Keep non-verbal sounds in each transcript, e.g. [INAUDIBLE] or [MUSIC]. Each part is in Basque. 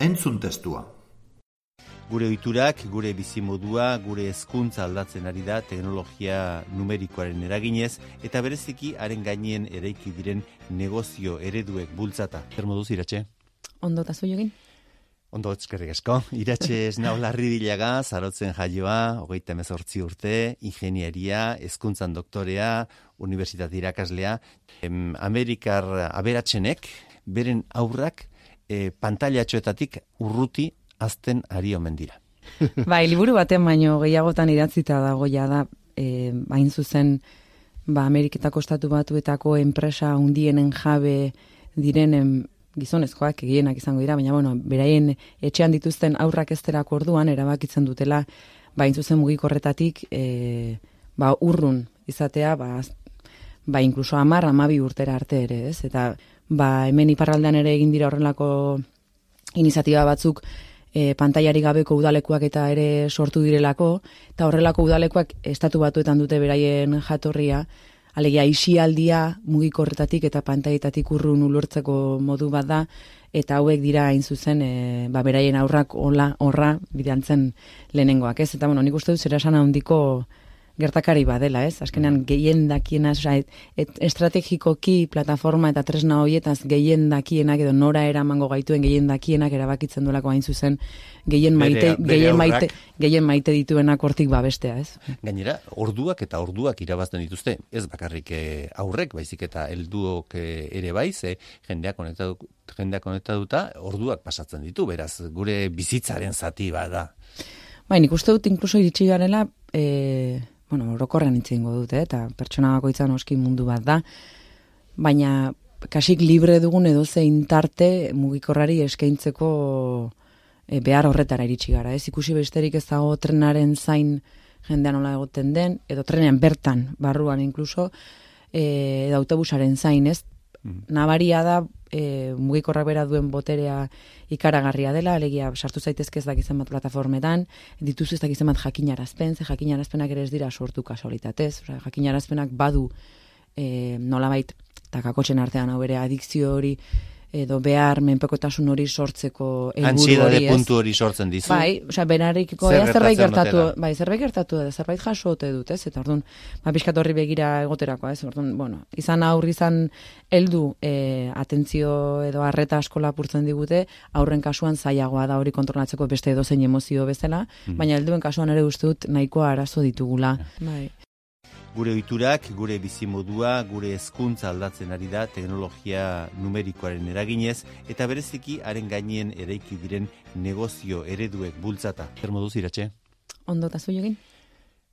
Entzun testua. Gure ohiturak, gure bizimodua, gure hezkuntza aldatzen ari da teknologia numerikoaren eraginez eta bereziki haren gainien eraiki diren negozio ereduek bultzata. Zer moduz iratxe? Ondo ta egin? Ondo eskerrik asko. Iratxe ez nau larri dilaga, zarotzen jaioa, hogeita mezortzi urte, ingenieria, hezkuntzan doktorea, universitate irakaslea, em, Amerikar aberatzenek, beren aurrak e, pantailatxoetatik urruti azten ari omen dira. [LAUGHS] bai, liburu baten baino gehiagotan idatzita dago ja da, e, bain zuzen, ba, Ameriketako estatu batuetako enpresa undienen jabe direnen gizonezkoak egienak izango dira, baina bueno, beraien etxean dituzten aurrak ezterako orduan erabakitzen dutela, bain zuzen mugikorretatik e, ba, urrun izatea, ba, ba inkluso amar, amabi urtera arte ere, ez? Eta ba, hemen iparraldean ere egin dira horrelako iniziatiba batzuk e, pantailari gabeko udalekuak eta ere sortu direlako, eta horrelako udalekuak estatu batuetan dute beraien jatorria, alegia isialdia mugikorretatik eta pantaietatik urrun ulurtzeko modu bat da, eta hauek dira hain zuzen e, ba, beraien aurrak hola horra bidantzen lehenengoak, ez? Eta bueno, nik uste dut zera esan handiko gertakari badela, ez? Azkenean gehien dakiena, oza, et, estrategikoki plataforma eta tresna hoietaz gehien dakienak edo nora eramango gaituen gehien dakienak erabakitzen duelako hain zuzen gehien maite, gehien maite, gehien maite dituenak hortik babestea, ez? Gainera, orduak eta orduak irabazten dituzte, ez bakarrik eh, aurrek, baizik eta helduok eh, ere bai, ze jendeak konektatu jendeak konektatuta orduak pasatzen ditu, beraz, gure bizitzaren zati bada. Bai, nik uste dut inkluso iritsi garela, eh, bueno, orokorren itzingo dute, eta pertsona bakoitzan oski mundu bat da, baina kasik libre dugun edo zein tarte mugikorrari eskaintzeko e, behar horretara iritsi gara. Ez ikusi besterik ez dago trenaren zain jendean nola egoten den, edo trenean bertan, barruan inkluso, e, edo autobusaren zain, ez? Mm. Nabaria da e, mugikorrak bera duen boterea ikaragarria dela, alegia sartu zaitezke ez dakizan bat plataformetan, dituzu ez dakizan bat jakinarazpen, ze jakinarazpenak ere ez dira sortu kasualitatez, jakinarazpenak badu e, nolabait, eta kakotxen artean hau bere adikzio hori, edo behar menpekotasun hori sortzeko helburu puntu hori sortzen dizu. Bai, osea, benarikiko Zer zerbait gertatu, bai, zerbait gertatu da, zerbait jaso ote dut, ez? Eta ordun, ba pizkat horri begira egoterakoa, ez? Ordun, bueno, izan aur izan heldu eh atentzio edo harreta eskola lapurtzen digute, aurren kasuan zailagoa da hori kontrolatzeko beste edozein emozio bezala, mm. baina helduen kasuan ere ustut nahikoa arazo ditugula. Bai gure ohiturak, gure bizimodua, gure hezkuntza aldatzen ari da teknologia numerikoaren eraginez eta bereziki haren gainien eraiki diren negozio ereduek bultzata. Zer moduz iratxe? Ondo ta egin?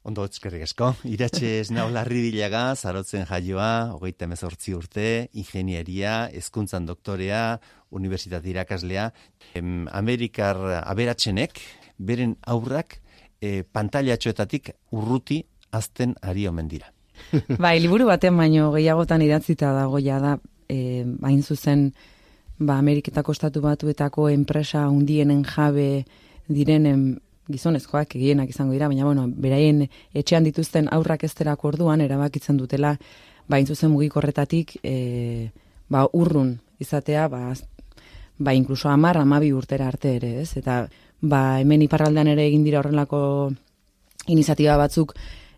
Ondo eskerrik asko. Iratxe ez nau larri dilaga, zarotzen jaioa, hogeita emezortzi urte, ingenieria, hezkuntzan doktorea, universitate irakaslea, em, Amerikar aberatzenek, beren aurrak e, pantailatxoetatik urruti azten ari omen dira. [LAUGHS] bai, liburu baten baino gehiagotan idatzita dago ja da, e, bain zuzen, ba, Ameriketako estatu batuetako enpresa undienen jabe direnen gizonezkoak egienak izango dira, baina bueno, beraien etxean dituzten aurrak ezterako orduan erabakitzen dutela, bain zuzen mugikorretatik e, ba, urrun izatea, ba, ba inkluso amar, amabi urtera arte ere, ez? Eta ba, hemen iparraldean ere egin dira horrelako iniziatiba batzuk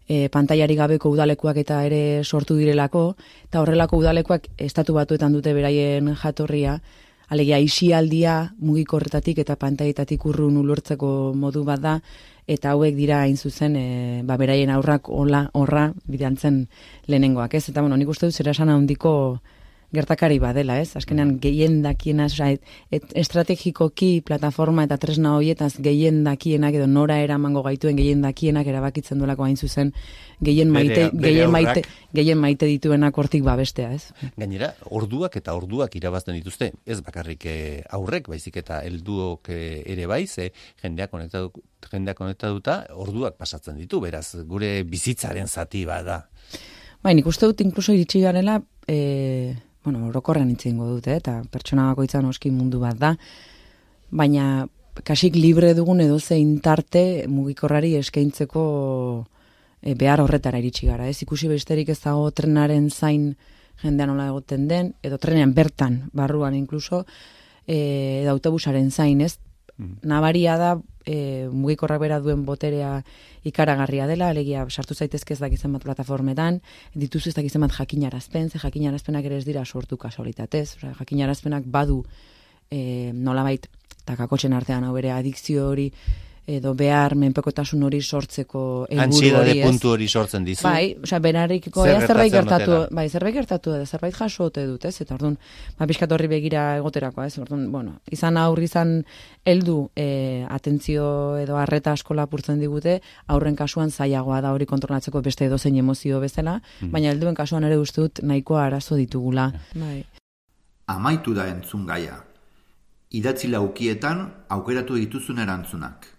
e, pantailari gabeko udalekuak eta ere sortu direlako, eta horrelako udalekuak estatu batuetan dute beraien jatorria, alegia isialdia mugikorretatik eta pantaietatik urrun ulurtzeko modu bat da, eta hauek dira hain zuzen e, ba, beraien aurrak hola horra bidantzen lehenengoak, ez? Eta bueno, nik uste dut zera esan handiko gertakari badela, ez? Azkenean mm. gehien dakiena, estrategikoki plataforma eta tresna hoietaz gehien dakienak edo nora eramango gaituen gehien dakienak erabakitzen duelako hain zuzen gehien maite, gehien maite, gehien maite dituenak hortik babestea, ez? Gainera, orduak eta orduak irabazten dituzte, ez bakarrik eh, aurrek, baizik eta helduok eh, ere bai, ze jendea konektatu, jendea konektatuta orduak pasatzen ditu, beraz, gure bizitzaren zati bada. Bai, nik uste dut inkluso iritsi garela, eh, bueno, orokorren itzen dute, eta pertsona bakoitzan oski mundu bat da, baina kasik libre dugun edo zein tarte mugikorrari eskaintzeko e, behar horretara iritsi gara. Ez ikusi besterik ez dago trenaren zain jendean nola egoten den, edo trenean bertan, barruan inkluso, e, edo autobusaren zain, ez? Mm. Nabaria da e, mugikorrak bera duen boterea ikaragarria dela, alegia sartu zaitezke ez dakizen bat plataformetan, dituzu ez dakizen bat jakinarazpen, ze jakinarazpenak ere ez dira sortu kasualitatez, jakinarazpenak badu e, nolabait, eta kakotxen artean hau ere adikzio hori, edo behar menpekotasun hori sortzeko helburu hori, ez? puntu hori sortzen dizu. Bai, osea, benarikiko Zer zerbait gertatu, bai, zerbait gertatu da, zerbait jaso ote dut, ez? Eta ordun, ba pizkat horri begira egoterakoa, ez? Ordun, bueno, izan aurri izan heldu eh atentzio edo harreta asko lapurtzen digute, aurren kasuan zailagoa da hori kontrolatzeko beste edozein emozio bezala, mm. baina helduen kasuan ere uste dut nahikoa arazo ditugula. Bai. Amaitu da entzun gaia. Idatzi laukietan aukeratu dituzun erantzunak.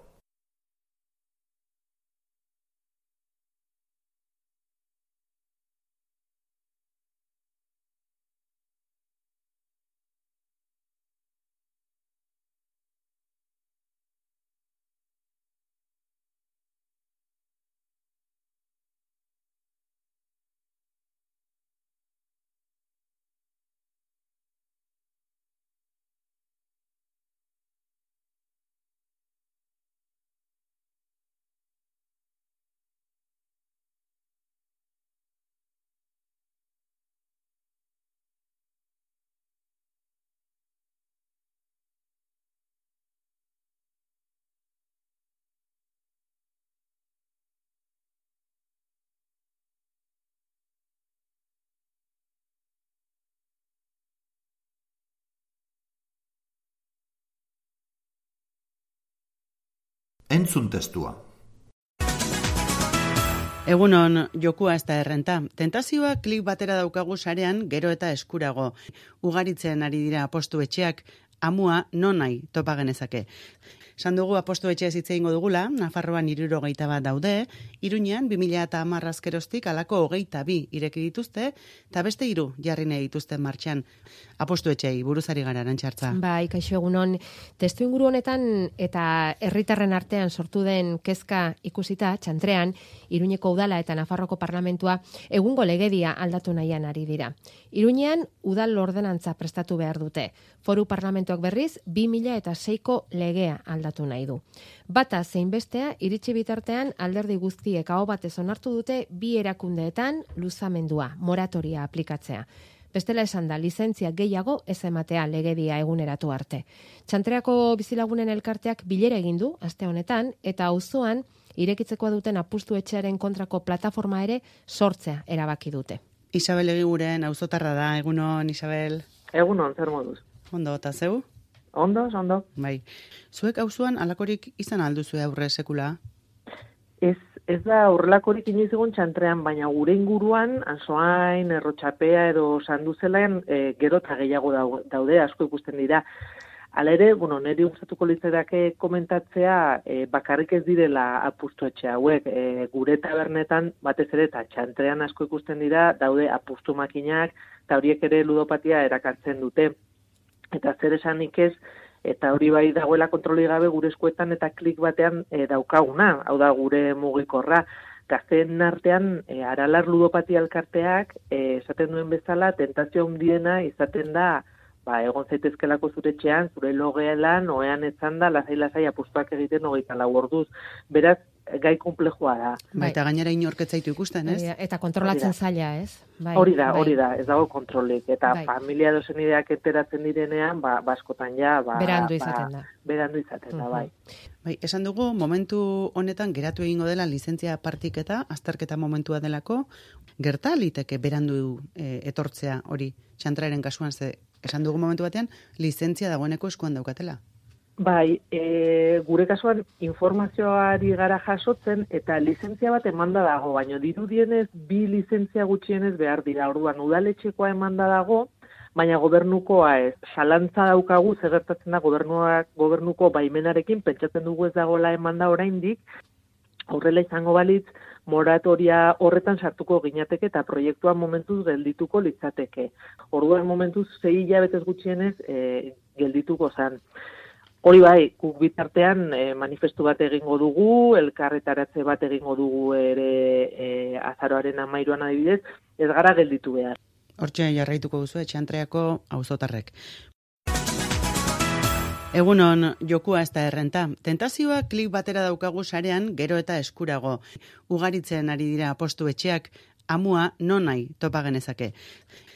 Entzun testua. Egunon, jokua ez da errenta. Tentazioa klik batera daukagu sarean gero eta eskurago. Ugaritzen ari dira apostu etxeak, amua non nahi topa genezake. San dugu apostu etxe ez ingo dugula, Nafarroan iruro geita bat daude, Iruñean 2000 eta amarrazkerostik alako hogeita bi ireki dituzte, eta beste iru jarri nahi dituzte martxan apostu etxei buruzari gara arantxartza. Ba, ikaixo egunon, testu inguru honetan eta herritarren artean sortu den kezka ikusita, txantrean, Iruñeko udala eta Nafarroko parlamentua egungo legedia aldatu nahian ari dira. Iruñean, udal ordenantza prestatu behar dute. Foru parlamentuak berriz, 2000 eta seiko legea aldatu aldatu nahi du. Bata zein bestea iritsi bitartean alderdi guztiek hau batez onartu dute bi erakundeetan luzamendua, moratoria aplikatzea. Bestela esan da, lizentzia gehiago ez ematea legedia eguneratu arte. Txantreako bizilagunen elkarteak bilere egin du, aste honetan, eta auzoan irekitzekoa duten apustu etxearen kontrako plataforma ere sortzea erabaki dute. Isabel egiguren auzotarra da, egunon, Isabel. Egunon, zer moduz. Ondo, eta zeu? Ondo, ondo. Bai. Zuek auzoan alakorik izan alduzu aurre sekula? Ez, ez da horrelakorik inoiz egon txantrean, baina gure inguruan, ansoain, errotxapea edo sanduzelaen e, gero eta gehiago daude, asko ikusten dira. Hala ere, bueno, niri gustatuko litzedake komentatzea e, bakarrik ez direla apustu etxe hauek. E, gure tabernetan batez ere eta txantrean asko ikusten dira daude apustu makinak eta horiek ere ludopatia erakartzen dute eta zer esanik ez, eta hori bai dagoela kontroli gabe gure eskuetan eta klik batean e, daukaguna, hau da gure mugikorra, gazteen artean e, aralar ludopatia alkarteak e, esaten duen bezala tentazio handiena izaten da ba, egon zaitezkelako zure txean, zure logeelan, oean etzan da, lazai lazai apustuak egiten hogeita lau orduz. Beraz, gai komplejua da. Bai, eta gainera inorketzaitu ikusten, ez? Eta kontrolatzen zaila, ez? Bai, hori da, bai. hori da, ez dago kontrolik. Eta bai. familia dozen ideak enteratzen direnean, ba, baskotan ja, ba, berandu ba, izaten da. berandu izaten da, bai. Bai, esan dugu, momentu honetan geratu egingo dela lizentzia partiketa, azterketa momentua delako, gerta liteke berandu e, etortzea hori, txantraren kasuan ze, esan dugu momentu batean, lizentzia dagoeneko eskuan daukatela. Bai, e, gure kasuan informazioari gara jasotzen eta lizentzia bat emanda dago, baina dirudienez bi lizentzia gutxienez behar dira. Orduan udaletxekoa emanda dago, baina gobernukoa ez. Salantza daukagu zegertatzen da gobernuak gobernuko baimenarekin pentsatzen dugu ez dagoela emanda oraindik. Aurrela izango balitz moratoria horretan sartuko ginateke eta proiektua momentuz geldituko litzateke. Orduan momentuz 6 hilabetez gutxienez e, geldituko zan. Hori bai, guk bitartean e, manifestu bat egingo dugu, elkarretaratze bat egingo dugu ere e, azaroaren amairuan adibidez, ez gara gelditu behar. Hortxe jarraituko duzu, etxeantreako auzotarrek. Egunon, jokua ez da errenta. Tentazioa klik batera daukagu sarean, gero eta eskurago. Ugaritzen ari dira apostu etxeak, amua non nahi topa genezake.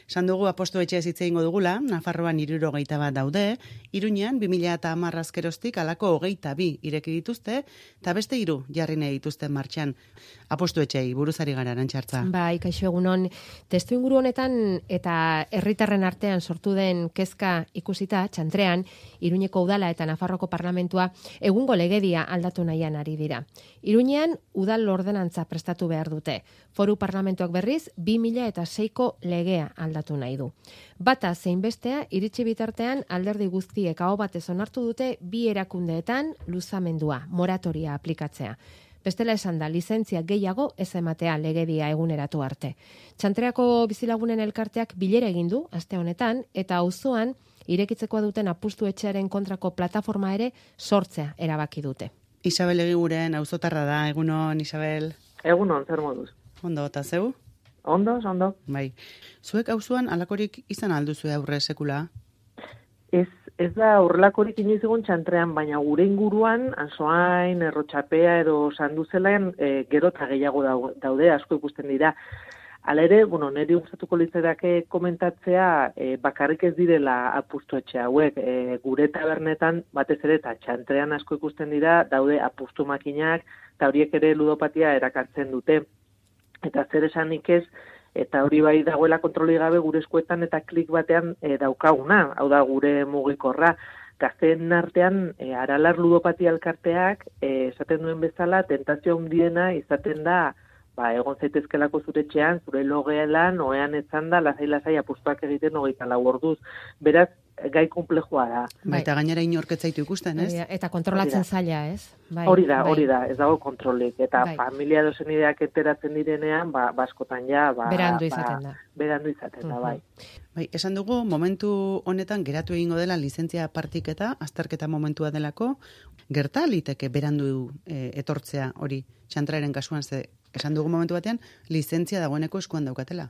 San dugu aposto etxe ez ingo dugula, Nafarroan iruro geita bat daude, Iruñean 2000 eta amarrazkerostik alako hogeita bi ireki dituzte, eta beste iru jarri nahi dituzte martxan. Aposto etxei, buruzari gara nantxartza. Ba, ikaixo egunon, testu inguru honetan eta herritarren artean sortu den kezka ikusita, txantrean, Iruñeko udala eta Nafarroko parlamentua egungo legedia aldatu nahian ari dira. Iruñean, udal ordenantza prestatu behar dute. Foru parlamentuak berriz, 2000 eta seiko legea aldatu aldatu nahi du. Bata zein bestea iritsi bitartean alderdi guztiek hau batez onartu dute bi erakundeetan luzamendua, moratoria aplikatzea. Bestela esan da, lizentzia gehiago ez ematea legedia eguneratu arte. Txantreako bizilagunen elkarteak bilere egin du aste honetan eta auzoan irekitzekoa duten apustu etxearen kontrako plataforma ere sortzea erabaki dute. Isabel egiguren auzotarra da, egunon, Isabel? Egunon, zer moduz. Ondo, eta zeu? Ondo, ondo. Bai. Zuek auzuan alakorik izan alduzu aurre sekula? Ez, ez da horrelakorik inoiz egon txantrean, baina gure inguruan, ansoain, errotxapea edo sanduzelaen e, gero eta gehiago daude, asko ikusten dira. Hala ere, bueno, niri gustatuko litzedake komentatzea e, bakarrik ez direla apustu etxe hauek. E, gure tabernetan batez ere eta txantrean asko ikusten dira daude apustu makinak eta horiek ere ludopatia erakartzen dute eta zer esanik ez, eta hori bai dagoela kontroli gabe gure eskuetan eta klik batean e, daukaguna, hau da gure mugikorra, gazteen artean e, aralar ludopatia elkarteak e, esaten duen bezala tentazio handiena izaten da ba, egon zaitezkelako zure txean, zure logeelan, oean etzan da, lazai lazai apustuak egiten hogeita lau orduz. Beraz, gai komplejua da. Bai, eta gainera inorketzaitu ikusten, ez? Eta kontrolatzen zaila, ez? Bai, hori da, bai. hori da, ez dago kontrolik. Eta bai. familia dozen ideak enteratzen direnean, ba, baskotan ja, ba, berandu ba, izaten da. berandu izaten da, bai. Bai, esan dugu, momentu honetan geratu egingo dela lizentzia partiketa, azterketa momentua delako, gerta liteke berandu e, etortzea hori, txantraren kasuan, ze, esan dugu momentu batean, lizentzia dagoeneko eskuan daukatela.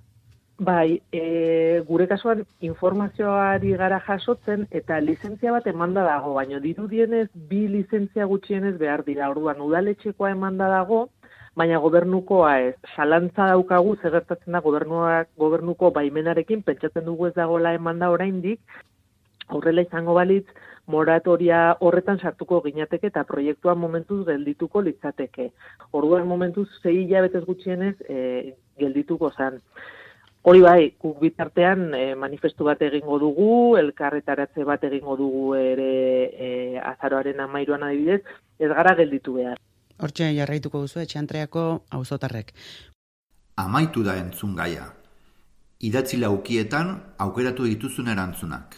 Bai, e, gure kasuan informazioari gara jasotzen eta lizentzia bat emanda dago, baina dirudienez bi lizentzia gutxienez behar dira. Orduan udaletxekoa emanda dago, baina gobernukoa ez. Salantza daukagu, zegertatzen da gobernuak, gobernuko baimenarekin, pentsatzen dugu ez dagoela eman da oraindik, aurrela izango balitz, moratoria horretan sartuko ginateke eta proiektua momentuz geldituko litzateke. Orduan momentuz zei hilabetez gutxienez e, geldituko zan. Hori bai, guk bitartean e, manifestu bat egingo dugu, elkarretaratze bat egingo dugu ere e, azaroaren amairuan adibidez, ez gara gelditu behar. Hortxe jarraituko duzu etxeantreako auzotarrek. Amaitu da entzun gaia. Idatzi laukietan aukeratu dituzun erantzunak.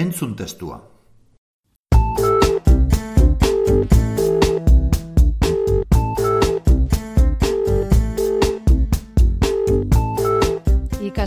Entzun testua.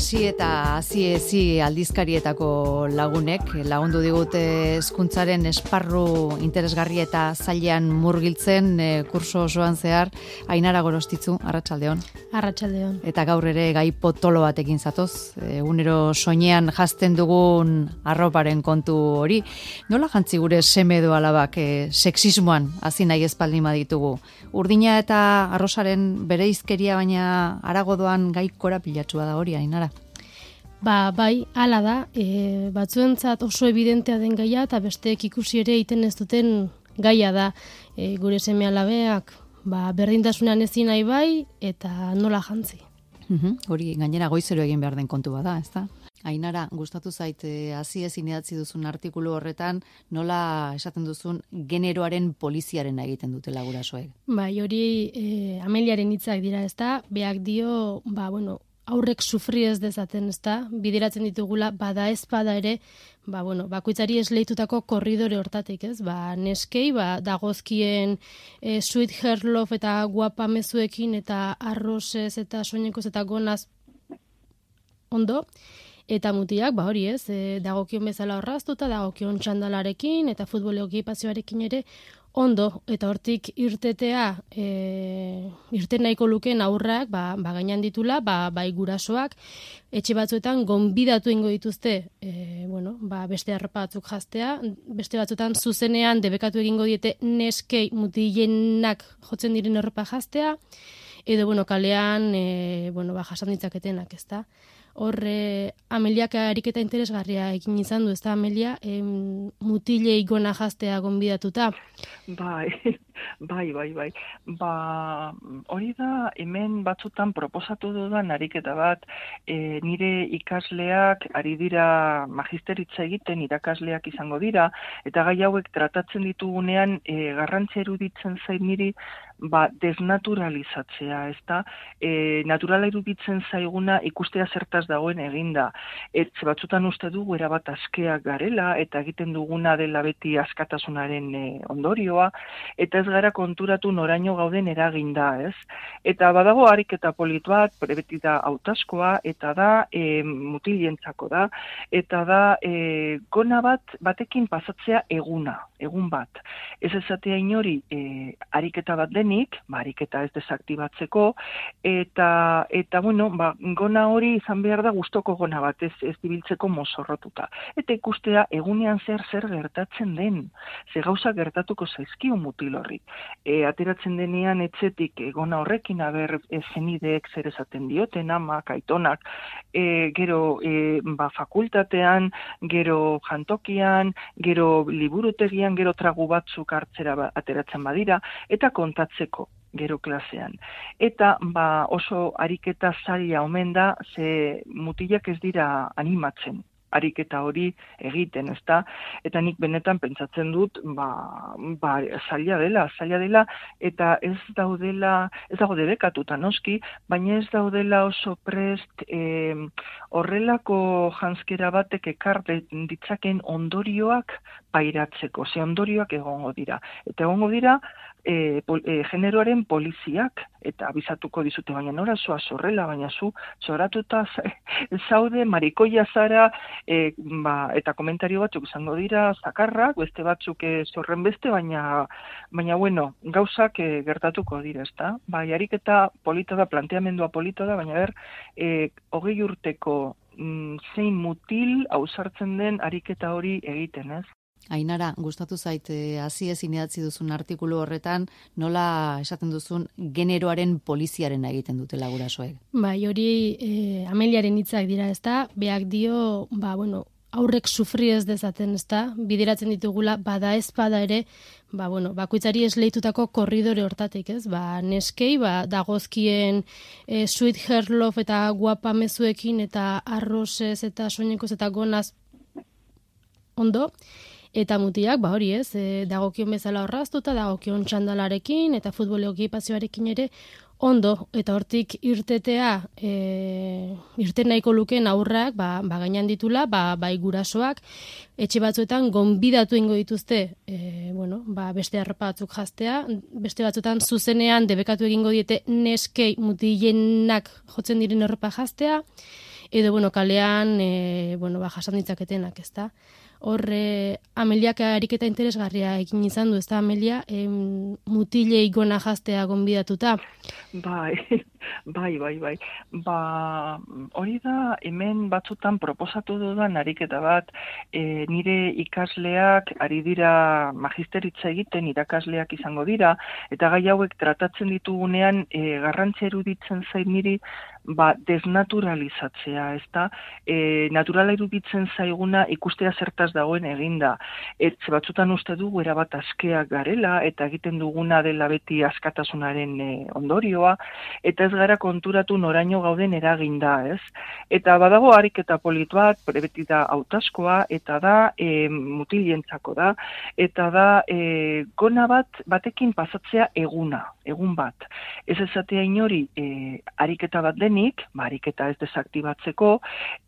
Ikasi eta hazi ezi aldizkarietako lagunek lagundu digute hezkuntzaren esparru interesgarri eta zailean murgiltzen e, kurso osoan zehar Ainara Gorostitzu Arratsaldeon. Arratsaldeon. Eta gaur ere gai potolo batekin zatoz, egunero soinean jazten dugun arroparen kontu hori. Nola jantzi gure seme edo alabak e, sexismoan hasi nahi espaldin ditugu. Urdina eta arrosaren bere izkeria baina aragodoan gai korapilatsua da hori Ainara. Ba, bai, hala da, e, batzuentzat oso evidentea den gaia eta besteek ikusi ere egiten ez duten gaia da e, gure seme alabeak ba, berdintasunean ezin nahi bai eta nola jantzi. Mhm, hori gainera goizero egin behar den kontu bada, ez da? Ainara, gustatu zait, e, hasi ezin idatzi duzun artikulu horretan, nola esaten duzun generoaren poliziaren egiten dutela gurasoek? Bai, hori e, ameliaren hitzak dira, ez da? Beak dio, ba, bueno, aurrek sufri ez dezaten, ezta? Bideratzen ditugula bada ez bada ere, ba bueno, bakoitzari esleitutako korridore hortatik, ez? Ba, neskei ba dagozkien e, Sweet Hair Love eta guapa mezuekin eta arrosez eta soinekoz eta gonaz ondo eta mutiak, ba hori ez, e, dagokion bezala horraztuta, dagokion txandalarekin eta futbol ekipazioarekin ere ondo eta hortik irtetea e, irte nahiko lukeen aurrak ba, ba gainan ditula ba, bai gurasoak etxe batzuetan gonbidatu ingo dituzte e, bueno, ba, beste arropa batzuk jaztea beste batzuetan zuzenean debekatu egingo diete neskei mutilenak jotzen diren arropa jaztea edo, bueno, kalean, e, bueno, ba, jasan ditzaketenak, ez da? Horre, Ameliak ariketa interesgarria ekin izan du, ez da, Amelia, em, mutile igona jaztea gonbidatuta. Bai, [LAUGHS] bai, bai, bai. Ba, hori da, hemen batzutan proposatu dudan ariketa bat, e, nire ikasleak ari dira magisteritza egiten, irakasleak izango dira, eta gai hauek tratatzen ditugunean e, garrantzia eruditzen zain niri, ba, desnaturalizatzea, ez da? E, naturala iruditzen zaiguna ikustea zertaz dagoen eginda. Etze batzutan uste dugu erabat askeak garela, eta egiten duguna dela beti askatasunaren e, ondorioa, eta ez gara konturatu noraino gauden eraginda, ez? Eta badago harik eta polit bat, beti da autaskoa, eta da e, mutilientzako da, eta da e, gona bat batekin pasatzea eguna, egun bat. Ez ezatea inori e, ariketa bat deni, denik, barik eta ez desaktibatzeko, eta, eta bueno, ba, gona hori izan behar da gustoko gona bat, ez, ez dibiltzeko mozorrotuta. Eta ikustea, egunean zer zer gertatzen den, ze gauza gertatuko zaizkio mutil horri. E, ateratzen denean etzetik egona horrekin, aber e, zenideek zer esaten dioten, amak, aitonak, e, gero e, ba, fakultatean, gero jantokian, gero liburutegian, gero tragu batzuk hartzera ba, ateratzen badira, eta kontatzen hartzeko gero klasean. Eta ba, oso ariketa zaila omen da, ze mutilak ez dira animatzen ariketa hori egiten, ezta? Eta nik benetan pentsatzen dut, ba, ba zaila dela, zaila dela eta ez daudela, ez dago debekatuta noski, baina ez daudela oso prest e, horrelako janskera batek ekar ditzaken ondorioak pairatzeko, ze ondorioak egongo dira. Eta egongo dira, e, pol, e, generoaren poliziak, eta abizatuko dizute baina nora zua zorrela, baina zu zoratuta [LAUGHS] zaude, marikoia zara, e, ba, eta komentario batzuk izango dira, zakarrak, beste batzuk e, zorren beste, baina, baina bueno, gauzak e, gertatuko dira, ezta? Ba, jarik eta polito da, planteamendua polito da, baina ber, e, hogei urteko mm, zein mutil ausartzen den ariketa hori egiten, ez? Ainara, gustatu zait, eh, hasi ez idatzi duzun artikulu horretan, nola esaten duzun generoaren poliziaren egiten dutela gurasoek? Bai, hori e, ameliaren hitzak dira, ezta? Beak dio, ba, bueno, aurrek sufri ez dezaten, ezta? Bideratzen ditugula, bada ez bada ere, ba, bueno, bakoitzari esleitutako korridore hortatik, ez? Ba, neskei, ba, dagozkien e, sweet hair love eta guapa mezuekin eta arrozez eta soinekoz eta gonaz ondo, Eta mutiak, ba hori ez, e, dagokion bezala horraztuta, dagokion txandalarekin eta futbole okipazioarekin ere, ondo, eta hortik irtetea, e, irten nahiko luken aurrak, ba, ba gainan ditula, ba, bai gurasoak, etxe batzuetan gonbidatu ingo dituzte, e, bueno, ba, beste arropa batzuk jaztea, beste batzuetan zuzenean debekatu egingo diete neskei mutilenak jotzen diren arropa jaztea, edo, bueno, kalean, e, bueno, ba, jasan ditzaketenak, ez da? Horre Ameliak ariketa interesgarria egin izan du, ez da Amelia, em, mutile igona jaztea gonbidatuta. Bai, [LAUGHS] bai, bai, bai. Ba, hori da, hemen batzutan proposatu dudan ariketa bat, e, nire ikasleak ari dira magisteritza egiten, irakasleak izango dira, eta gai hauek tratatzen ditugunean e, garrantzia eruditzen zain niri, ba, desnaturalizatzea, ez da? E, naturala iruditzen zaiguna ikustea zertaz dagoen eginda. Et, batzutan uste dugu erabat askeak garela, eta egiten duguna dela beti askatasunaren e, ondorioa, eta ez gara konturatu noraino gauden eraginda, ez? Eta badago harik eta polit bat, beti da autaskoa, eta da e, mutilientzako da, eta da e, gona bat batekin pasatzea eguna, egun bat. Ez ezatea inori e, ariketa bat den denik, barik eta ez desaktibatzeko,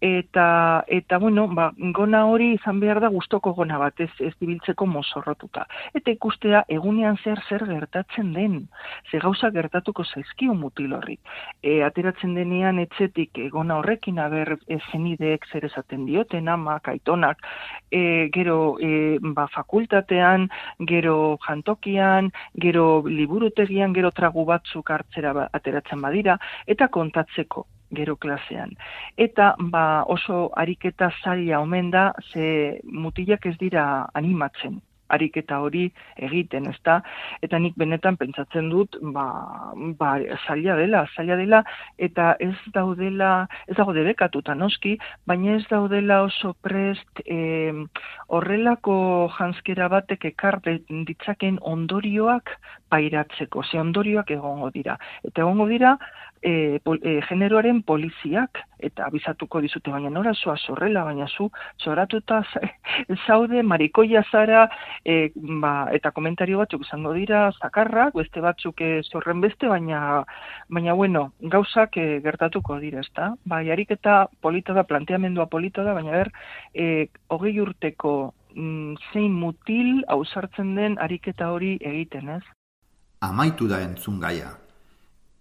eta, eta bueno, ba, gona hori izan behar da gustoko gona bat, ez, ez dibiltzeko mozorrotuta. Eta ikustea, egunean zer zer gertatzen den, ze gauza gertatuko zaizkio mutil horri. E, ateratzen denean etzetik e, gona horrekin, aber e, zenideek zer esaten dioten, amak, aitonak, e, gero e, ba, fakultatean, gero jantokian, gero liburutegian, gero tragu batzuk hartzera ba, ateratzen badira, eta kontatzen hartzeko gero klasean. Eta ba, oso ariketa zaila omen da, ze mutilak ez dira animatzen ariketa hori egiten, ezta? Eta nik benetan pentsatzen dut, ba, ba zaila dela, zaila dela, eta ez daudela, ez dago debekatuta noski, baina ez daudela oso prest e, horrelako janskera batek ekar ditzaken ondorioak pairatzeko, ze ondorioak egongo dira. Eta egongo dira, e, pol, e, generoaren poliziak, eta abizatuko dizute, baina nora zua zorrela, baina zu zoratuta [LAUGHS] zaude, marikoia zara, e, ba, eta komentario batzuk izango dira, zakarrak, beste batzuk e, zorren beste, baina, baina bueno, gauzak e, gertatuko dira, ezta? Ba, jarik eta polita da, planteamendua polita da, baina ber, e, hogei urteko mm, zein mutil ausartzen den ariketa hori egiten, ez? Amaitu da entzun gaia